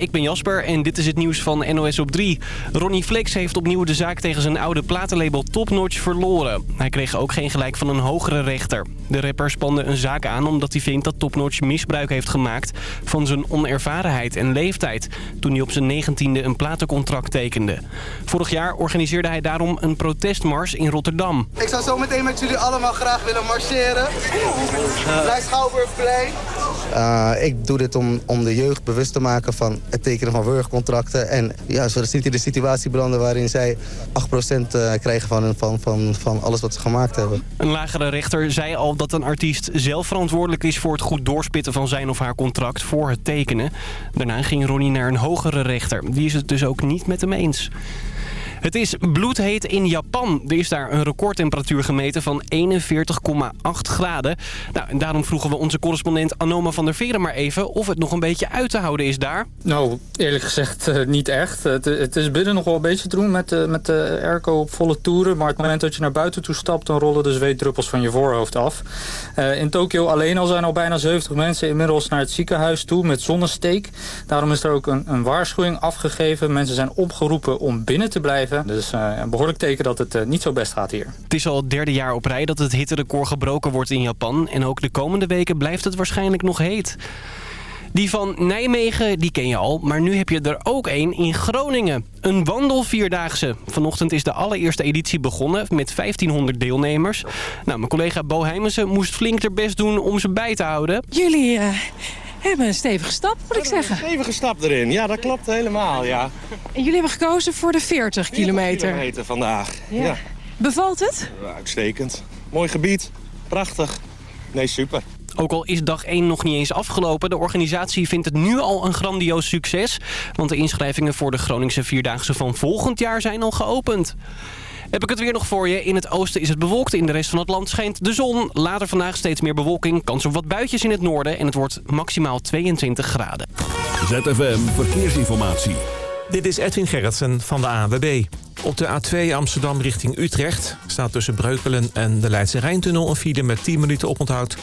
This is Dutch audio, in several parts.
ik ben Jasper en dit is het nieuws van NOS op 3. Ronnie Flex heeft opnieuw de zaak tegen zijn oude platenlabel Topnotch verloren. Hij kreeg ook geen gelijk van een hogere rechter. De rapper spande een zaak aan omdat hij vindt dat Topnotch misbruik heeft gemaakt... van zijn onervarenheid en leeftijd... toen hij op zijn negentiende een platencontract tekende. Vorig jaar organiseerde hij daarom een protestmars in Rotterdam. Ik zou zo meteen met jullie allemaal graag willen marcheren. Bij Schouwburgplein. Uh, ik doe dit om, om de jeugd bewust te maken van het tekenen van wurgcontracten. En ja, zodat ze niet in de situatie belanden waarin zij 8% uh, krijgen van, van, van, van alles wat ze gemaakt hebben. Een lagere rechter zei al dat een artiest zelf verantwoordelijk is voor het goed doorspitten van zijn of haar contract voor het tekenen. Daarna ging Ronnie naar een hogere rechter. Die is het dus ook niet met hem eens. Het is bloedheet in Japan. Er is daar een recordtemperatuur gemeten van 41,8 graden. Nou, en daarom vroegen we onze correspondent Anoma van der Veren maar even... of het nog een beetje uit te houden is daar. Nou, eerlijk gezegd uh, niet echt. Het, het, is binnen nog wel een beetje te doen met, uh, met de airco op volle toeren. Maar het moment dat je naar buiten toe stapt... dan rollen de zweetdruppels van je voorhoofd af. Uh, in Tokio alleen al zijn al bijna 70 mensen inmiddels naar het ziekenhuis toe... met zonnesteek. Daarom is er ook een, een waarschuwing afgegeven. Mensen zijn opgeroepen om binnen te blijven dus uh, een behoorlijk teken dat het uh, niet zo best gaat hier. Het is al het derde jaar op rij dat het hitterecord gebroken wordt in Japan. En ook de komende weken blijft het waarschijnlijk nog heet. Die van Nijmegen, die ken je al, maar nu heb je er ook één in Groningen. Een wandelvierdaagse. Vanochtend is de allereerste editie begonnen met 1500 deelnemers. Nou, mijn collega Bo Heimensen moest flink er best doen om ze bij te houden. Jullie... Uh hebben een stevige stap, moet ik zeggen. Een stevige stap erin, ja, dat klopt helemaal, ja. En jullie hebben gekozen voor de 40, 40 kilometer. kilometer vandaag, ja. ja. Bevalt het? Ja, uitstekend. Mooi gebied, prachtig. Nee, super. Ook al is dag 1 nog niet eens afgelopen, de organisatie vindt het nu al een grandioos succes. Want de inschrijvingen voor de Groningse Vierdaagse van volgend jaar zijn al geopend. Heb ik het weer nog voor je. In het oosten is het bewolkt. In de rest van het land schijnt de zon. Later vandaag steeds meer bewolking. Kans op wat buitjes in het noorden. En het wordt maximaal 22 graden. ZFM Verkeersinformatie. Dit is Edwin Gerritsen van de ANWB. Op de A2 Amsterdam richting Utrecht staat tussen Breukelen en de Leidse Rijntunnel een file met 10 minuten oponthoud.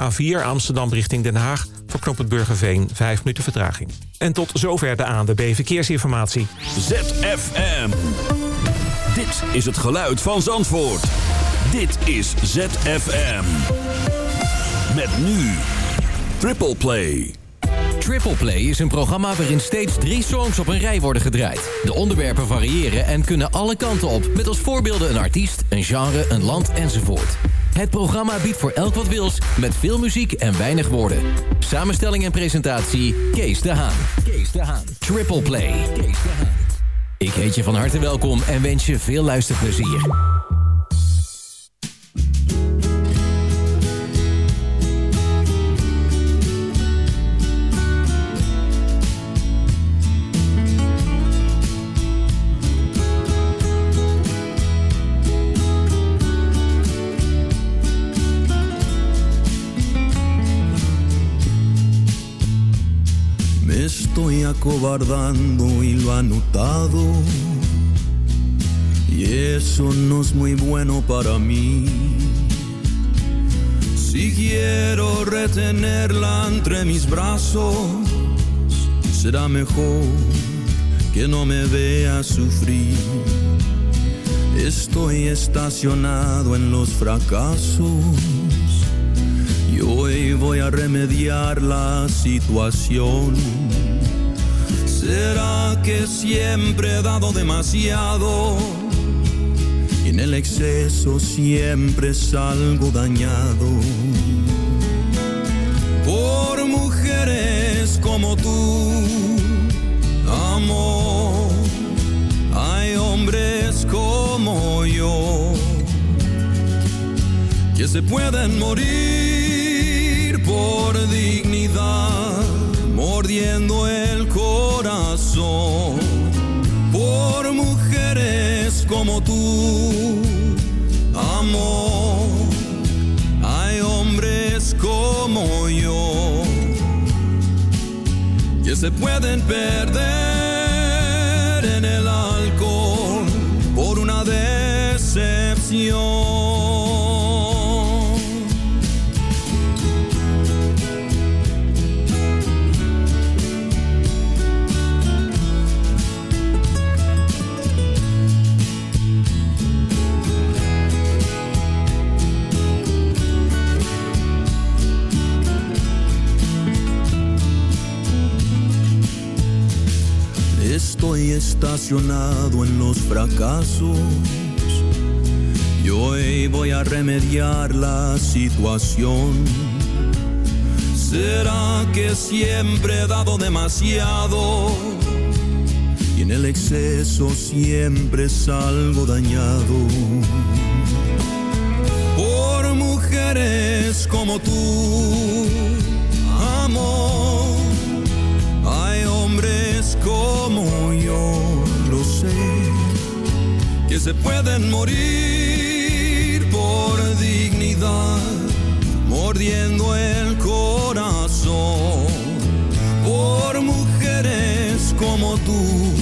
A4 Amsterdam richting Den Haag voor knooppunt Burgerveen 5 minuten vertraging. En tot zover de ANWB Verkeersinformatie. ZFM. Dit is het geluid van Zandvoort. Dit is ZFM. Met nu Triple Play. Triple Play is een programma waarin steeds drie songs op een rij worden gedraaid. De onderwerpen variëren en kunnen alle kanten op. Met als voorbeelden een artiest, een genre, een land enzovoort. Het programma biedt voor elk wat wils, met veel muziek en weinig woorden. Samenstelling en presentatie, Kees de Haan. Kees de Haan. Triple Play. Kees de Haan. Ik heet je van harte welkom en wens je veel luisterplezier. Estoy acobardando y lo ha notado. Y eso no es muy bueno para mí. Si quiero retenerla entre mis brazos, será mejor que no me vea sufrir. Estoy estacionado en los fracasos y hoy voy a remediar la situación ¿Será que siempre he dado demasiado? Y en el exceso siempre salgo dañado. Por mujeres como tú, amor. Hay hombres como yo que se pueden morir por dignidad, mordiendo el por mujeres como tú, amor. Hay hombres como yo que se pueden perder en el alcohol por una decepción. Estoy estacionado en los fracasos. Y hoy voy a remediar la situación. ¿Será que siempre he dado demasiado? Y en el exceso siempre salgo dañado. Por mujeres como tú, amor. Hay hombres como que se pueden morir por dignidad, mordiendo el corazón. Por mujeres como tú,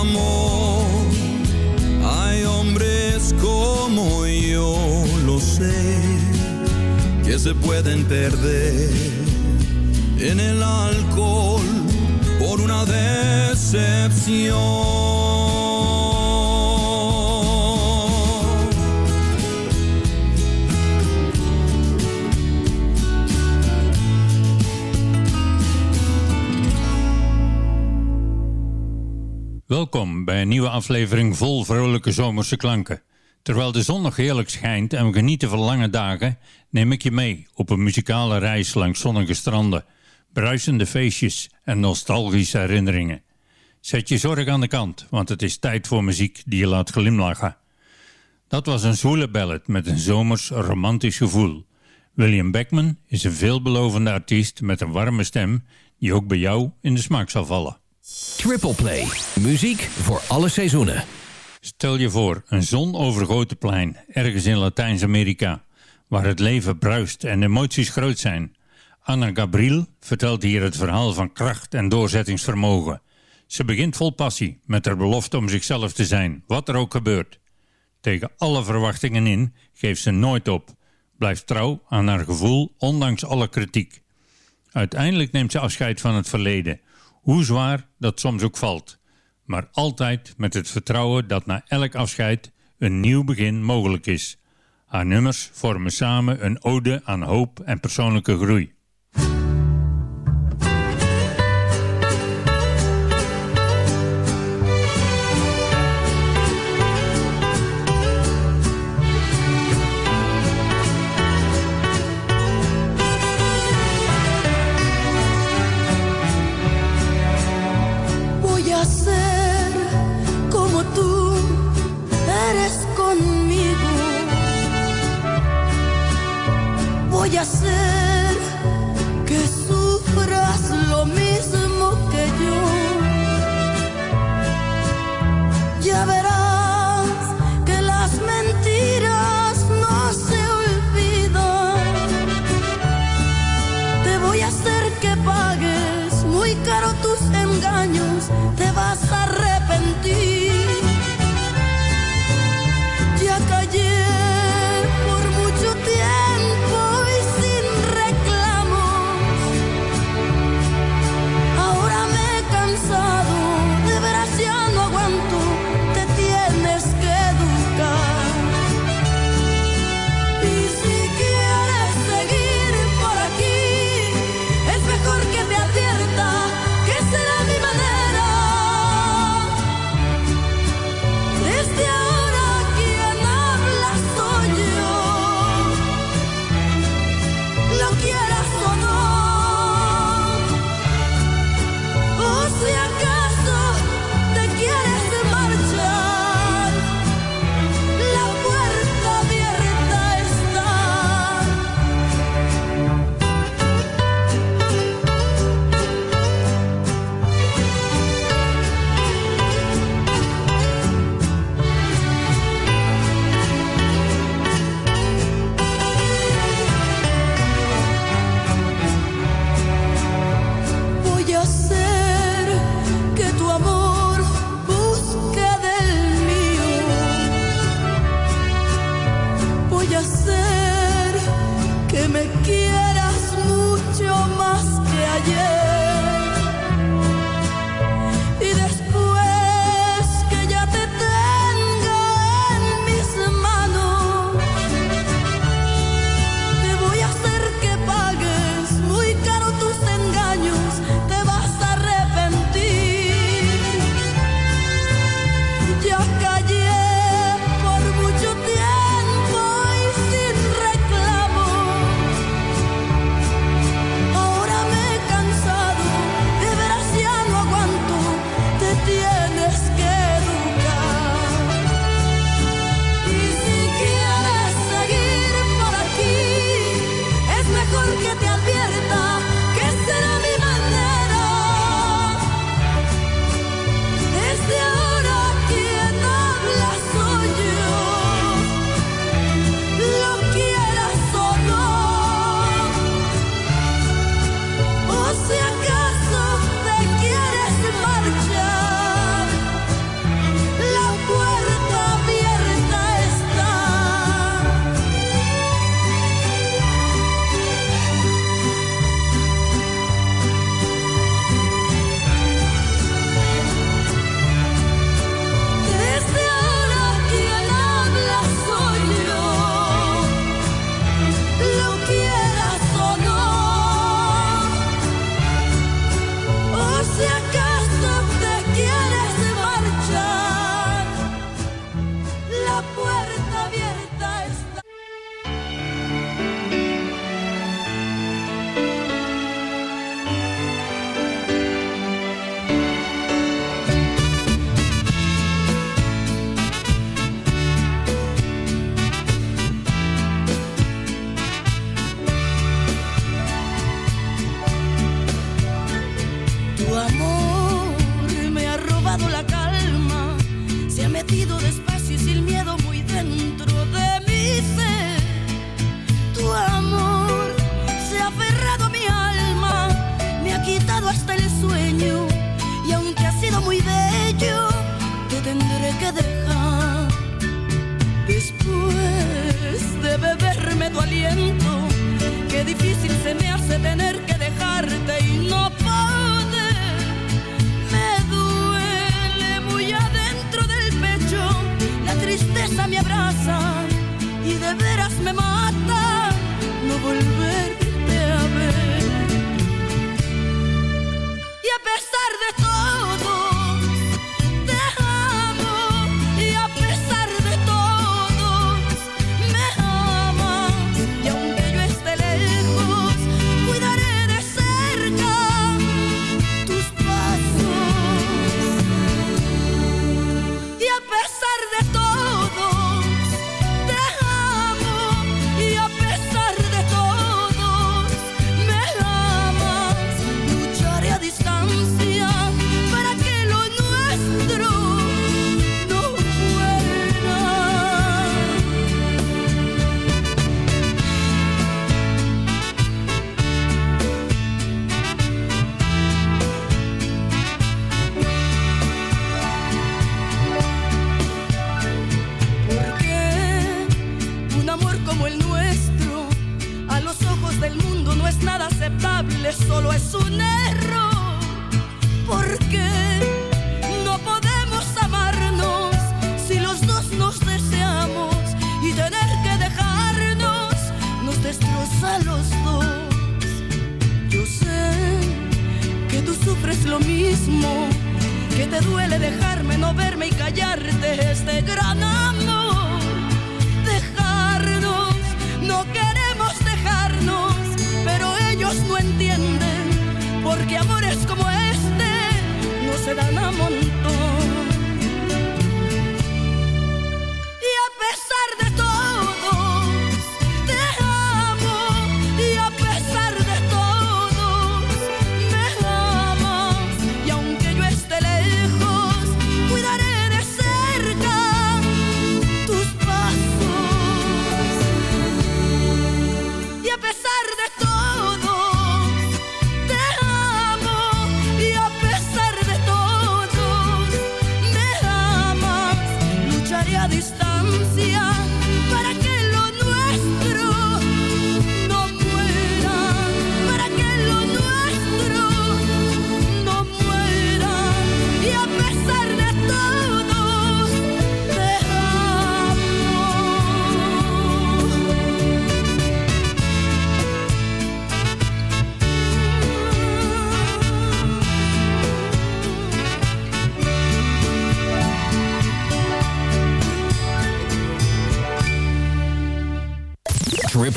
amor. Hay hombres como yo, lo sé, que se pueden perder en el alcohol por una decepción. Welkom bij een nieuwe aflevering vol vrolijke zomerse klanken. Terwijl de zon nog heerlijk schijnt en we genieten van lange dagen, neem ik je mee op een muzikale reis langs zonnige stranden, bruisende feestjes en nostalgische herinneringen. Zet je zorg aan de kant, want het is tijd voor muziek die je laat glimlachen. Dat was een zwoele ballad met een zomers romantisch gevoel. William Beckman is een veelbelovende artiest met een warme stem die ook bij jou in de smaak zal vallen. Triple Play. Muziek voor alle seizoenen. Stel je voor, een zonovergoten plein, ergens in Latijns-Amerika, waar het leven bruist en emoties groot zijn. Anna Gabriel vertelt hier het verhaal van kracht en doorzettingsvermogen. Ze begint vol passie, met haar belofte om zichzelf te zijn, wat er ook gebeurt. Tegen alle verwachtingen in geeft ze nooit op, blijft trouw aan haar gevoel, ondanks alle kritiek. Uiteindelijk neemt ze afscheid van het verleden, hoe zwaar dat soms ook valt maar altijd met het vertrouwen dat na elk afscheid een nieuw begin mogelijk is. Haar nummers vormen samen een ode aan hoop en persoonlijke groei.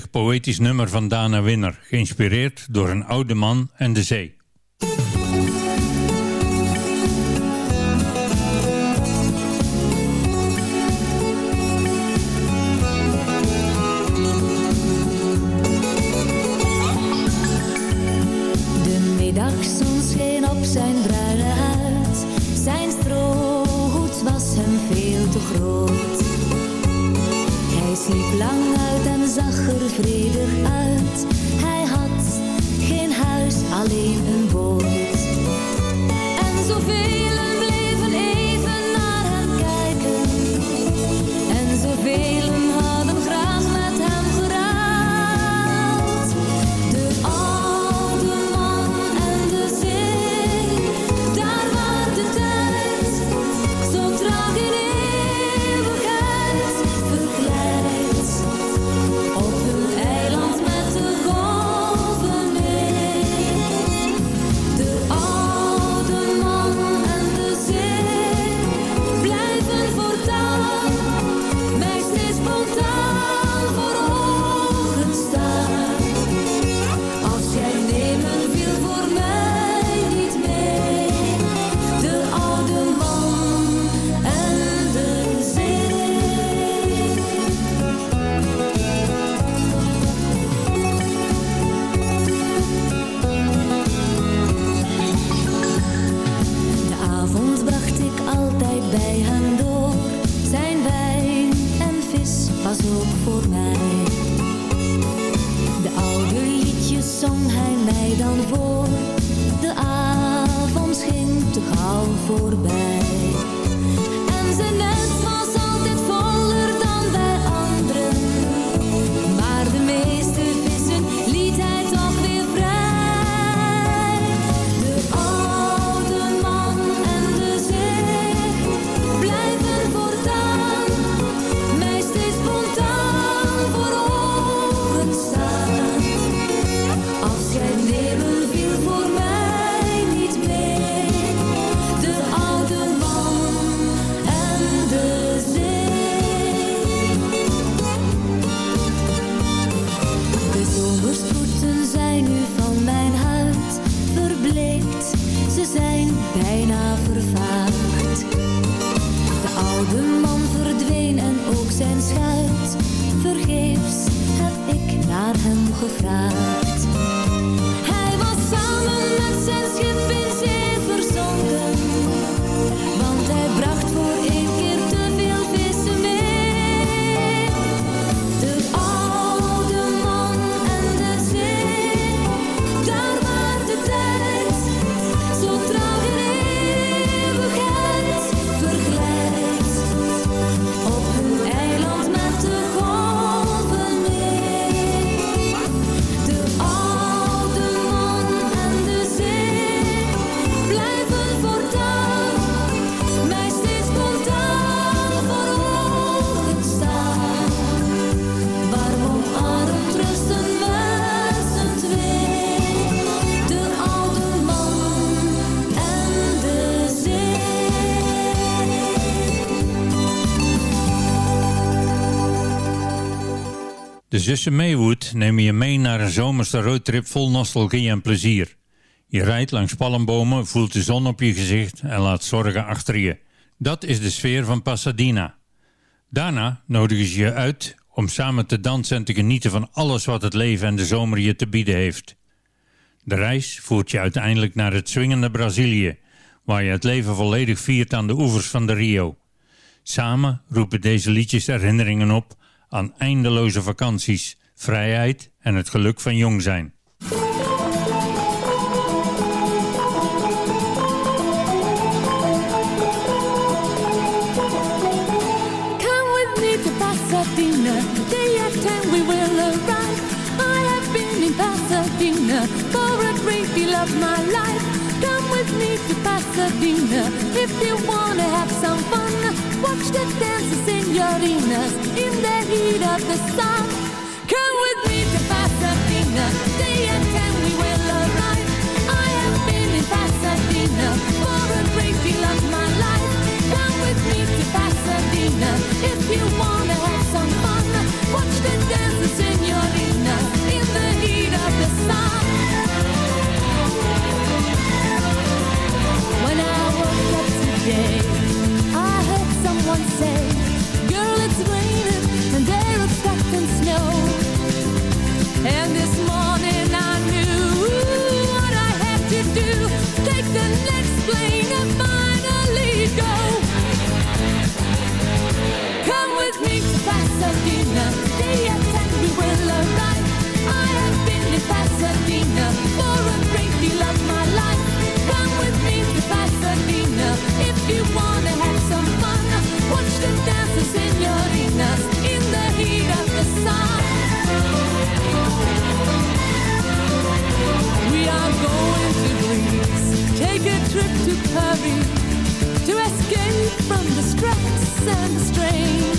Poëtisch nummer van Dana Winner, geïnspireerd door een oude man en de zee. De middagzon scheen op zijn bruine. Zijn strohoed was hem veel te groot. Hij sliep lang zag er vredig uit. Hij had geen huis, alleen een boot. Zussen Maywood nemen je mee naar een zomerse roadtrip vol nostalgie en plezier. Je rijdt langs palmbomen, voelt de zon op je gezicht en laat zorgen achter je. Dat is de sfeer van Pasadena. Daarna nodigen ze je uit om samen te dansen en te genieten van alles wat het leven en de zomer je te bieden heeft. De reis voert je uiteindelijk naar het swingende Brazilië, waar je het leven volledig viert aan de oevers van de Rio. Samen roepen deze liedjes herinneringen op aan eindeloze vakanties, vrijheid en het geluk van jong zijn. Of my life. Come with me to Pasadena if you wanna have some fun. watch the dancing signorinas, in the heat of the sun. Come with me to Pasadena, day and time we will arrive. I have been in Pasadena for a great deal of my life. Come with me to Pasadena if you wanna have some fun. Watch the dancing signorinas, in the heat of the sun. When I woke up today. And this hurry to escape from the stress and the strain.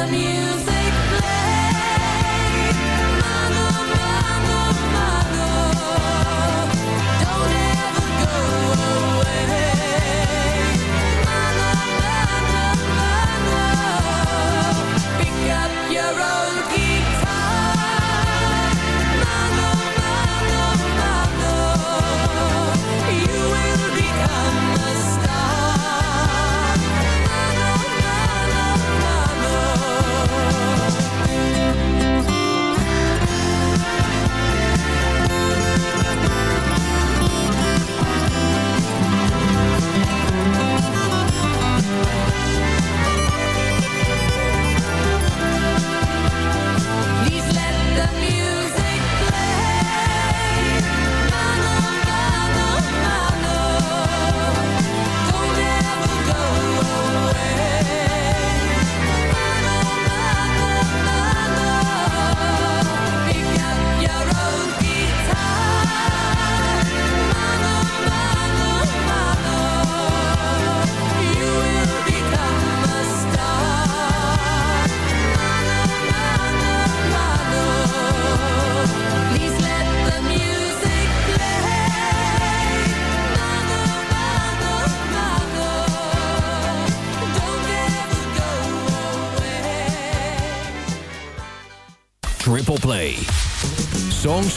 the music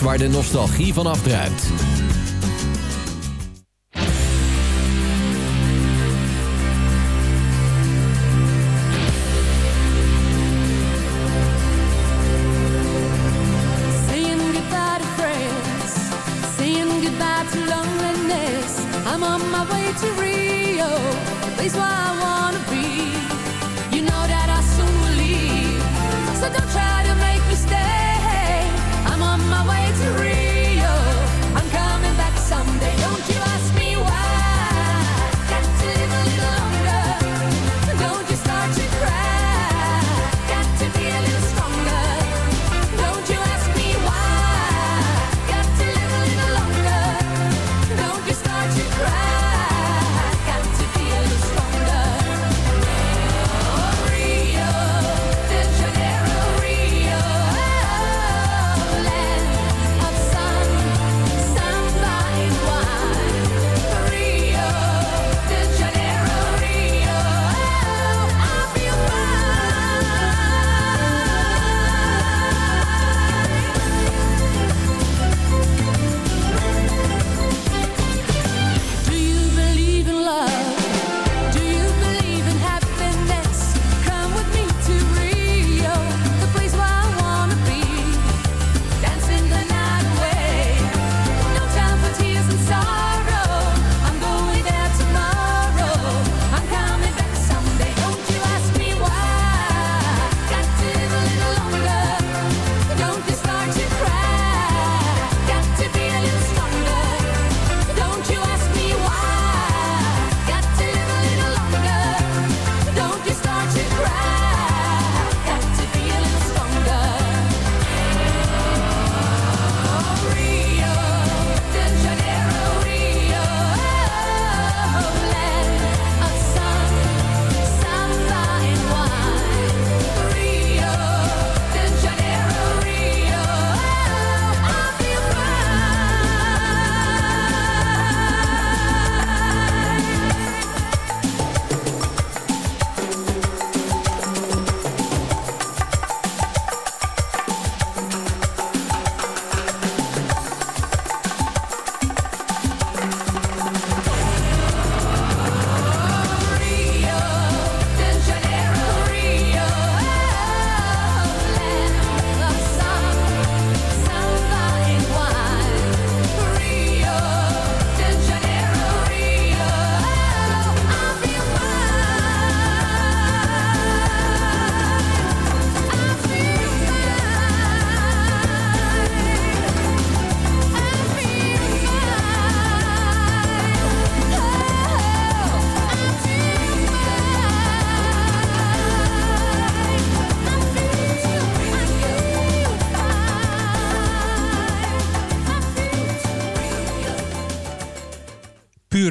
waar de nostalgie van afdruipt. I'm on my way to Rio, the place where I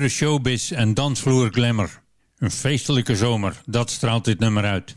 showbiz en dansvloer glamour. Een feestelijke zomer, dat straalt dit nummer uit.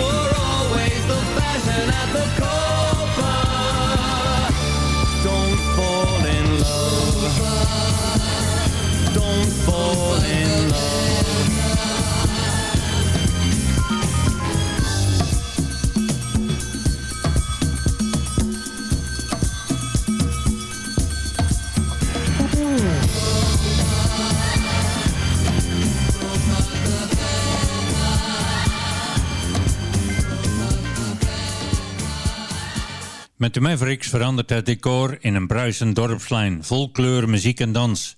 more Met de Mavericks verandert het decor in een bruisend dorpslijn, vol kleur, muziek en dans.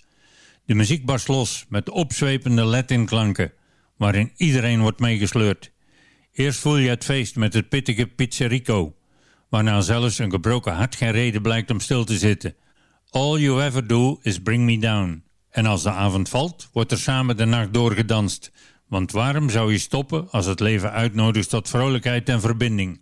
De muziek barst los met opzwepende Latin-klanken, waarin iedereen wordt meegesleurd. Eerst voel je het feest met het pittige pizzerico, waarna zelfs een gebroken hart geen reden blijkt om stil te zitten. All you ever do is bring me down. En als de avond valt, wordt er samen de nacht doorgedanst. Want waarom zou je stoppen als het leven uitnodigt tot vrolijkheid en verbinding?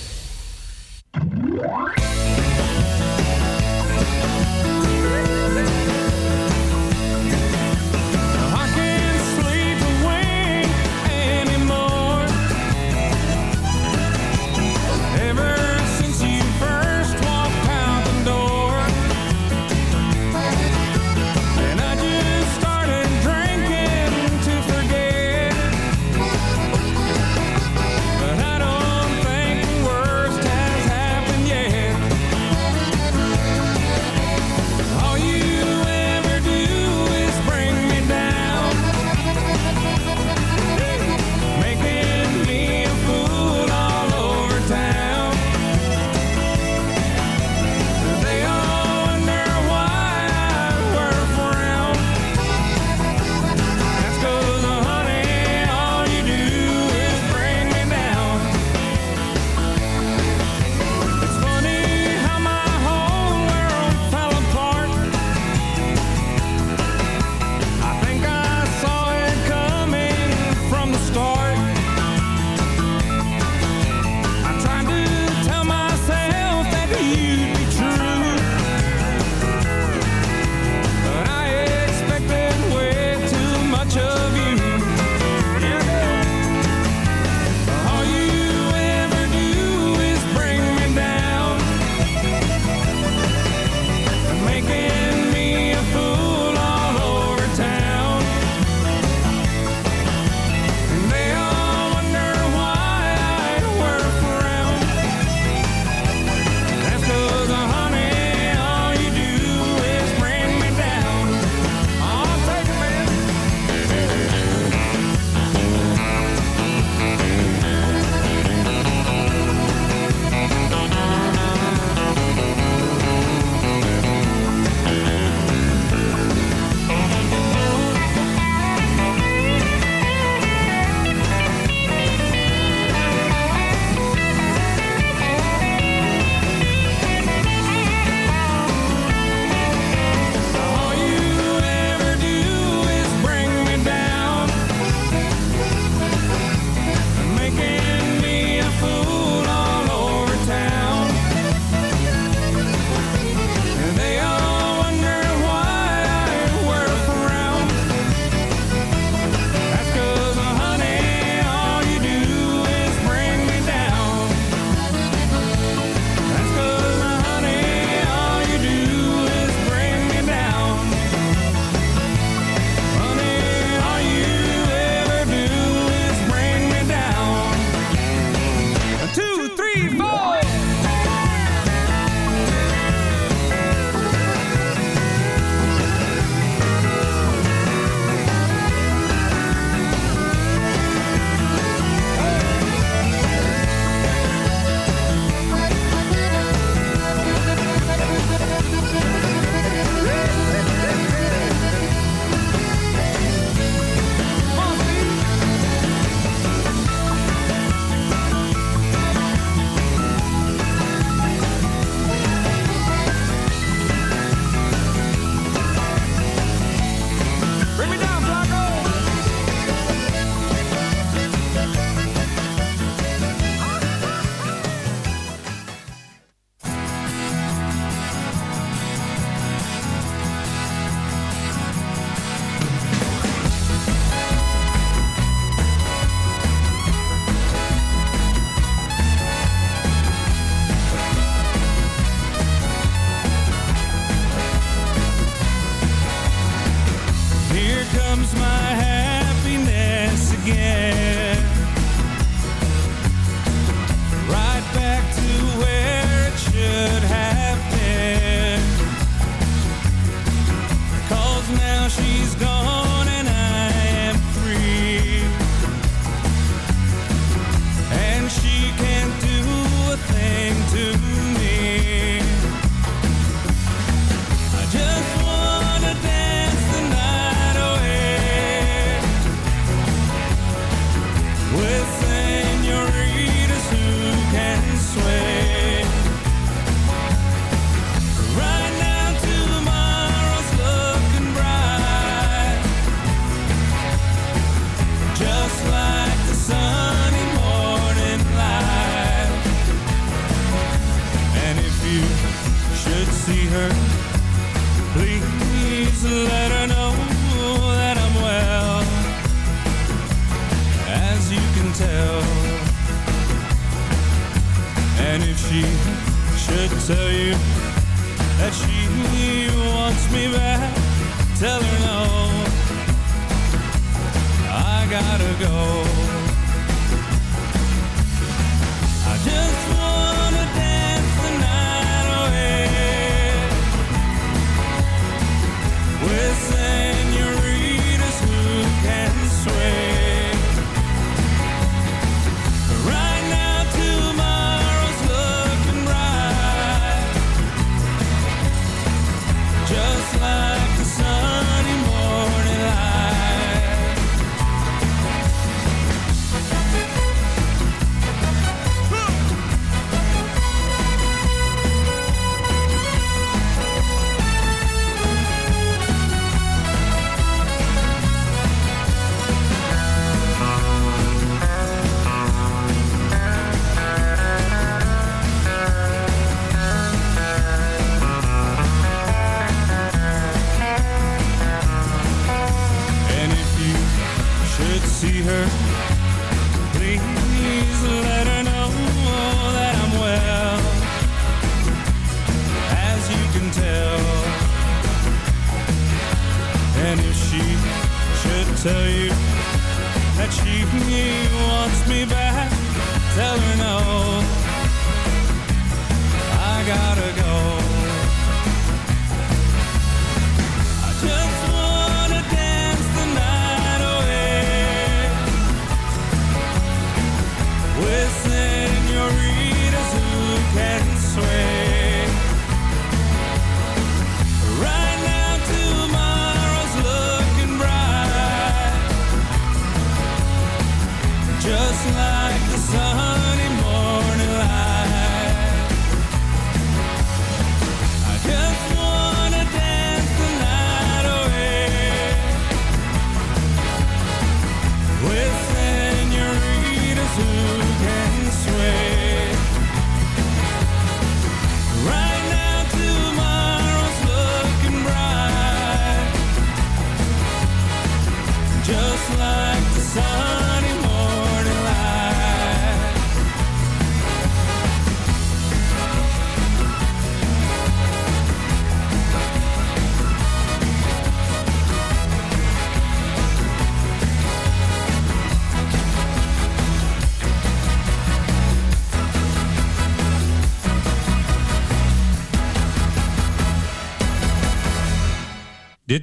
Gotta go.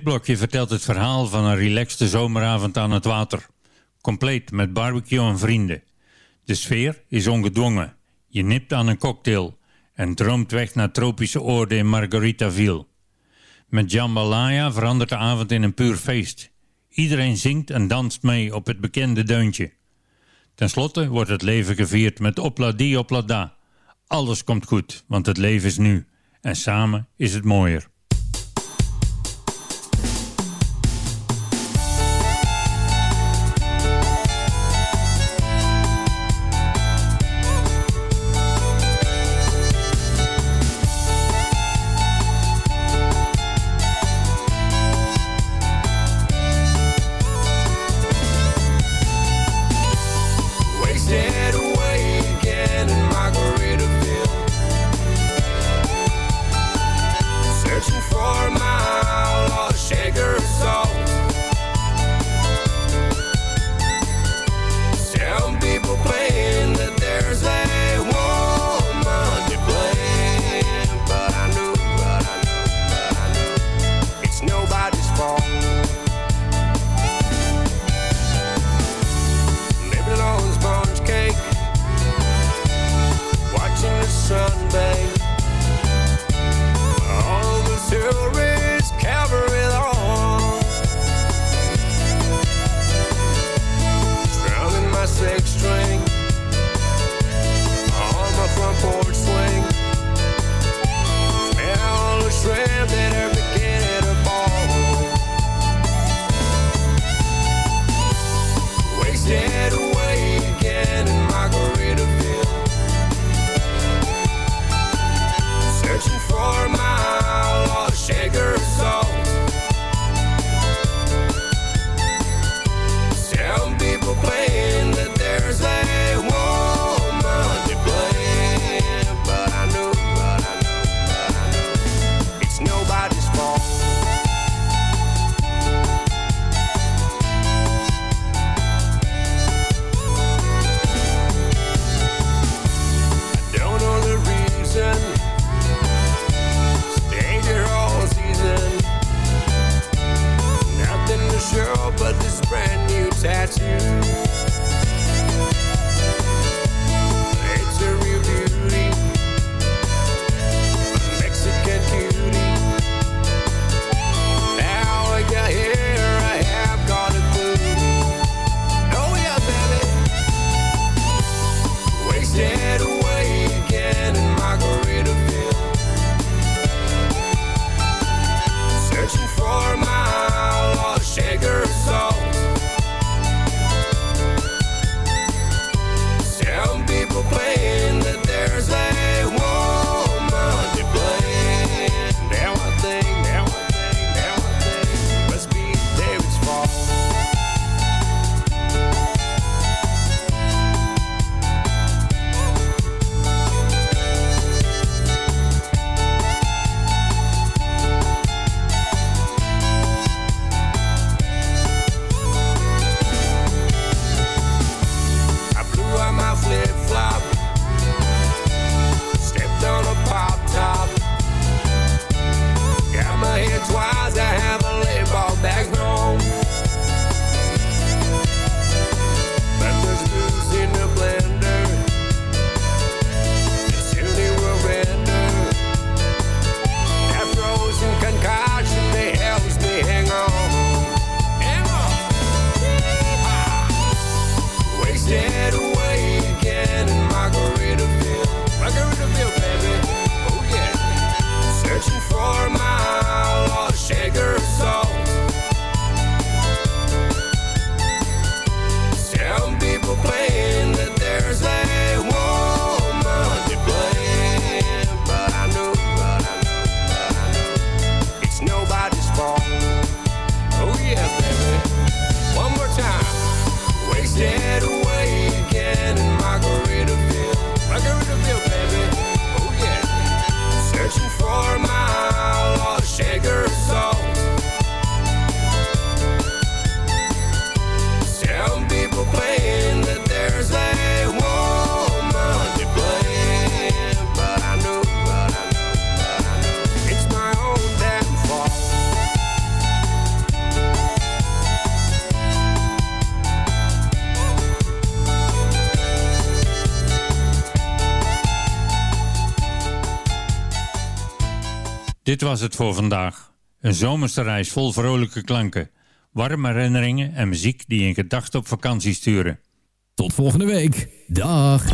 Dit blokje vertelt het verhaal van een relaxte zomeravond aan het water. Compleet met barbecue en vrienden. De sfeer is ongedwongen. Je nipt aan een cocktail en droomt weg naar tropische oorden in Margaritaville. Met jambalaya verandert de avond in een puur feest. Iedereen zingt en danst mee op het bekende deuntje. Ten slotte wordt het leven gevierd met opla di opla da. Alles komt goed, want het leven is nu. En samen is het mooier. Dit was het voor vandaag. Een zomerse reis vol vrolijke klanken, warme herinneringen en muziek die in gedachten op vakantie sturen. Tot volgende week. Dag.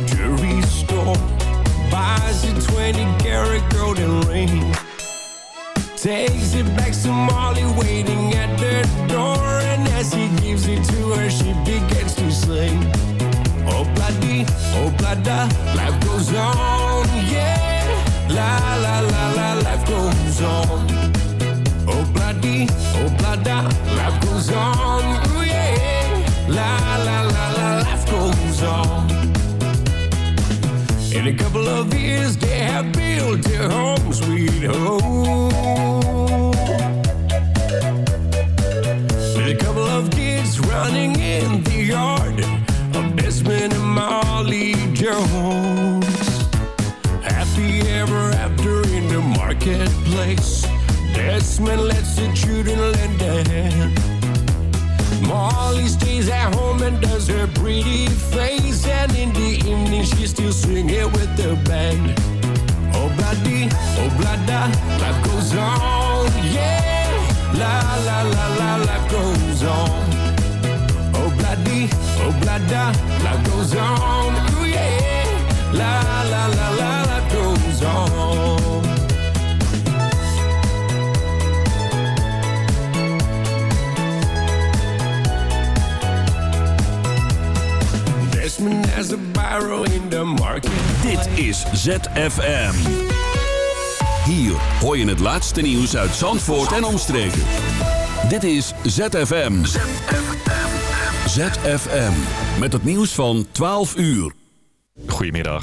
Jewelry store, buys a 20 karat golden ring, takes it back to Molly waiting at the door, and as he gives it to her, she begins to sing. Oh, bloody, oh, blada, life goes on, yeah. La, la, la, la, life goes on. Oh, bloody, oh, blada, life goes on, yeah. La, la, la, la, life goes on. In a couple of years, they have built their home, sweet home. With a couple of kids running in the yard of Desmond and Molly Jones. Happy ever after in the marketplace. Desmond lets the children lend a hand. Molly stays at home and does her pretty face. And in the evening, she's still singing with the band. Oh, bloody, oh, blada, life goes on, yeah. La, la, la, la, life goes on. Oh, bloody, oh, blada, life goes on, ooh, yeah. La, la, la, la, life goes on. Has a spiral in the market. Dit is ZFM. Hier hoor je het laatste nieuws uit Zandvoort en omstreken. Dit is ZFM. ZFM. Met het nieuws van 12 uur. Goedemiddag,